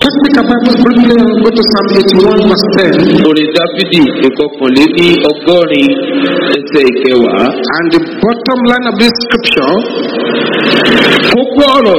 Pick a Bible briefly and go to Psalm 81 verse 10. orin dáfídì ìkọkànléní ọgọ́rin ẹsẹ̀ ìkẹwàá. And the bottom line of this scripture kókó ọ̀rọ̀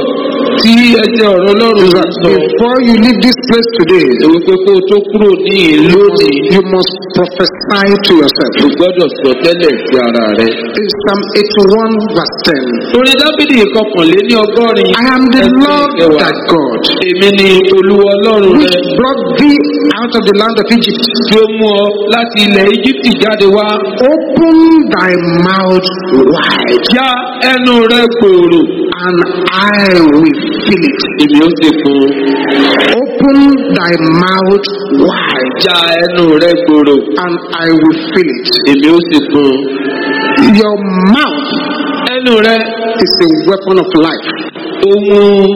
tí ẹsẹ̀ ọ̀rọ̀ ọlọ́run that sọ before you leave this place today, èwe pé kó o tó kúrò ní ìlú òní you must prophesy to yourself. o gbọ́dọ̀ sọ tẹ́lẹ̀ sí ara rẹ. In Psalm 81 verse 10. orin dáfídì ìkọkànléní ọgọ́rin I am the Lord thy God, èmi ni olúwa ọlọ́run rẹ which brought thee out of the land of Egypt. tí ó mú ọ láti ilẹ̀ íjíbítì jáde wá. Open thy mouth wide, já ẹnu rẹ gbòòrò and I will fill it. èmi ó sì fún. Open thy mouth wide, já ẹnu rẹ gbòòrò and I will fill it. èmi ó sì fún. Your mouth ẹnu rẹ is a weapon of life. ohun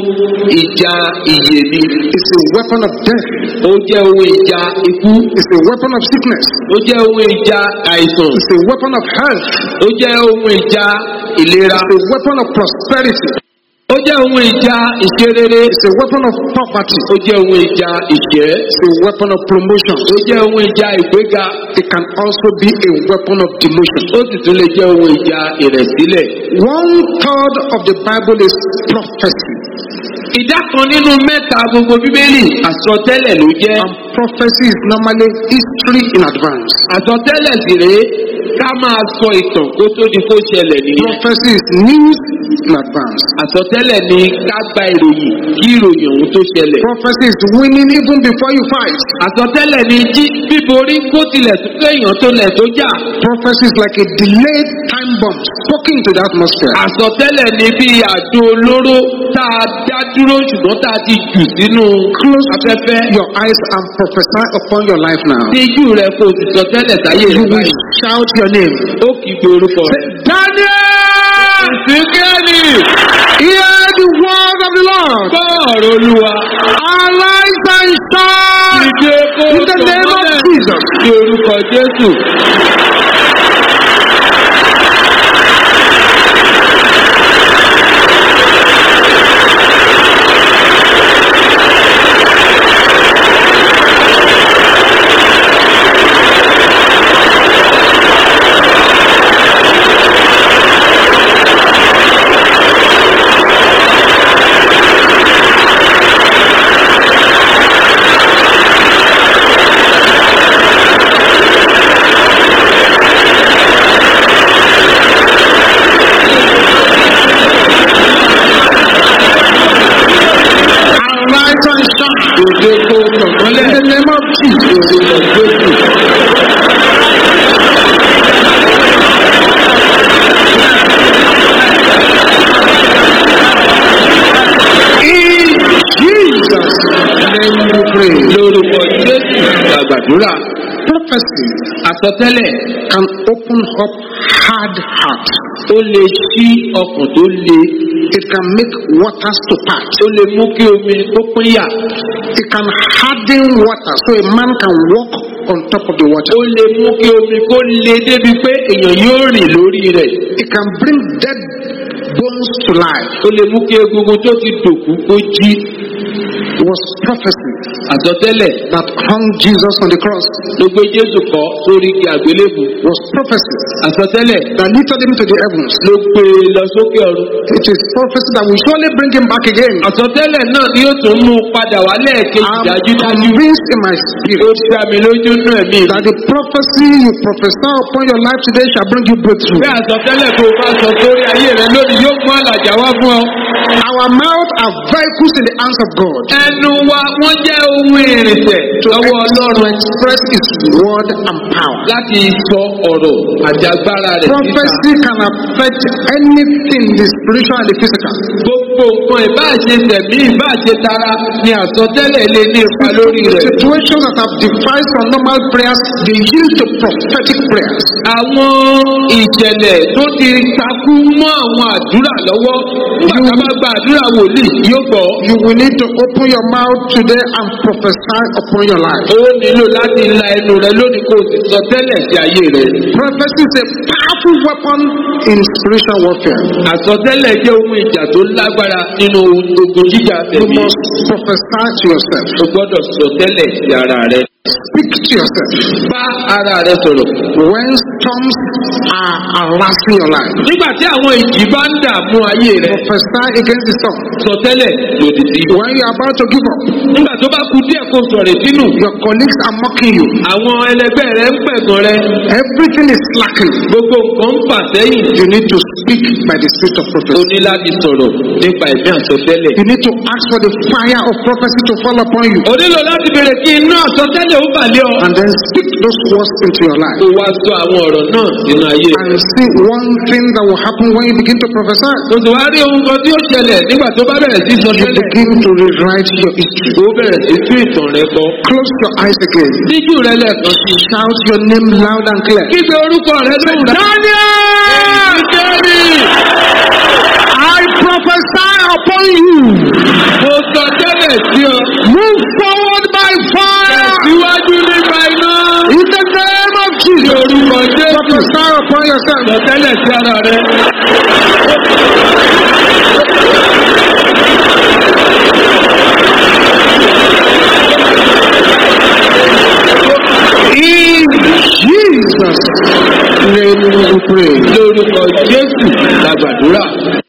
ìjà ìyè ni It's a weapon of death. ó jẹ́ ohun ìjà ikú It's a weapon of sickness. ó jẹ́ ohun ìjà àìsàn It's a weapon of health. ó jẹ́ ohun ìjà ìlera It's a weapon of prosperity. Ó jẹ́ ohun ìjà ìṣerere It's a weapon of poverty. ó jẹ́ ohun ìjà ìṣẹ́ It's a weapon of promotion. ó jẹ́ ohun ìjà ìgbéga It can also be a weapon of demotion. ó sì tún lè jẹ́ ohun ìjà ìrẹ̀sílẹ̀. One third of the Bible is prophecy. ìdá kan nínú mẹ́ta gbogbo bíbélì àsọtẹ́lẹ̀ ló jẹ́ And prophecy is normally history in advance. àsọtẹ́lẹ̀ sì rèé ká máa sọ ìtàn kó tó di kó ṣẹlẹ̀ nìyẹn. Prophecy is news in advance. àsọtẹ́lẹ̀ ni ká gba ìròyìn kí ìròyìn ọ̀hún tó ṣẹlẹ̀. Prophecy is winning even before you fight. àsọtẹ́lẹ̀ ni jí bíborí kó tilẹ̀ tó kéèyàn tó lẹ̀ tó jà. Prophecy is like a delayed time bomb spoken into the atmosphere. àsọtẹ́lẹ̀ ni bí àdó olóró tá a dá dúró ṣùgbọ́n tá a ti jù sínú Close afẹ́fẹ́. your eyes and prophesy upon your life now. Tíjú rẹ̀ kò sì sọ tẹ́lẹ̀ sáyé You rẹ̀ will báyìí. shout your name. Ó kì í pe orúkọ rẹ̀. Daniel! Ìsìnkẹ́lì Hear the word of the Lord. gbọ́ ọ̀rọ̀ olúwa. Arise and shine Ìdè kó in the name of Jesus. ní orúkọ Jésù. Arise and shine Ìdè kó tọ̀mọ́lẹ̀ in the name of Jesus. In Jesus' name we pray. Lórúkọ Jésù la gbàdúrà. Prophecy Àsọtẹ́lẹ̀ can open up hard hearts. ó lè ṣí ọkàn tó le. It can make waters to part. Ó lè mú kí omi kó pínyà. It can harden water so a man can walk on top of the water. Ó lè mú kí omi kó le débi pé èèyàn yóò rìn lórí rẹ̀. It can bring dead bones to life. Ó lè mú kí egungun tó ti dòkú kó jí. Was prophecy Àsọtẹ́lẹ̀ that hung Jesus on the cross. ló gbé Jésù kọ́ sórí igi àgbélébù. Was prophecy Àsọtẹ́lẹ̀ that lifted him to the heavens. ló gbé e lọ sókè ọ̀run. It is prophecy that will surely bring him back again. Àsọtẹ́lẹ̀ náà ni yóò tún mú un padà wá lẹ́ẹ̀kejì I'm dájúdájú. convinced in my Ó spirit dá mi lójú nú ẹ̀mí that the prophecy you prophesy upon your life today shall bring you breakthrough. Bí àsọtẹ́lẹ̀ tó o bá sọ sórí ayé rẹ lónìí yóò mú àlàjá wá fún ọ. Our mouth are vehicles in the hands of God Ẹnu wa wọ́n jẹ́ ohun ìrìnsẹ̀ to, lọ́wọ́ express His word and power. láti sọ ọ̀rọ̀ àti agbára rẹ̀. Prophecy can affect anything, the spiritual and the physical. Gbogbo nǹkan ìbáṣe tẹ̀mí ìbáṣe tara ni àsọtẹ́lẹ̀ lè ní ipa lórí rẹ̀. Situations that have defied from normal prayers, they yield to prophetic prayers. Àwọn ìṣẹ̀lẹ̀ tó ti takú mọ́ àwọn àdúrà lọ́wọ́ nígbà tá a bá gba àdúrà wòlíì yóò gbọ́. You will need to open your mouth today and prophesy upon your life. Ó nílò láti la ẹnu rẹ lónìí kó o sì sọ tẹ́lẹ̀ sí ayé rẹ. Prophecy is a powerful weapon in spiritual warfare. Àsọtẹ́lẹ̀ jẹ́ ohun ìjà tó lágbára nínú ogun jíjà You tẹ̀mí. must prophesy to yourself. o gbọ́dọ̀ sọ tẹ́lẹ̀ sí ara rẹ. Speak to yourself. bá ara rẹ sọ̀rọ̀. When storms are harassing your life, nígbà tí àwọn ìjì bá ń dààmú ayé rẹ. prophesy against the storm. sọ tẹ́lẹ̀ lòdì sí. When you are about to give up, nígbà tó bá ku díẹ̀ kó sọ̀rọ̀ sínú. your colleagues are mocking you. àwọn ẹlẹgbẹ́ rẹ ń pẹ̀gàn rẹ. Everything is slacking. gbogbo nǹkan ń fà sẹ́yìn. You need to speak by the spirit of o prophecy. ní láti sọ̀rọ̀ nípa ẹ̀mí àsọtẹ́lẹ̀. You need to ask for the fire of prophecy to fall upon you. o nílò láti bèrè kí iná àsọtẹ́lẹ̀ ó bàlẹ́ ọ. And then speak those words into your life. kó wá sọ àwọn ọ̀rọ̀ náà sínú ayé. And see one thing that will happen when you begin to prophesy. o sì wá rí ohun kan tí ó ṣẹlẹ̀ nígbà tó bá bẹ̀rẹ̀ sí sọ You tẹ́lẹ̀. begin to rewrite your history. ó bẹ̀rẹ̀ sí tún ìtàn rẹ kọ. Close your eyes again. díjú rẹ lẹ́ẹ̀kan sí. Shout your name loud and clear. kígbe orúkọ rẹ lóhùn. Daniel! Jẹ́rì! I prophesy upon you. mo sọ tẹ́lẹ̀ sí ọ. Sọ tẹ́lẹ̀ sí ara rẹ. In Jesus' name we pray. lórúkọ Jésù la gbàdúrà.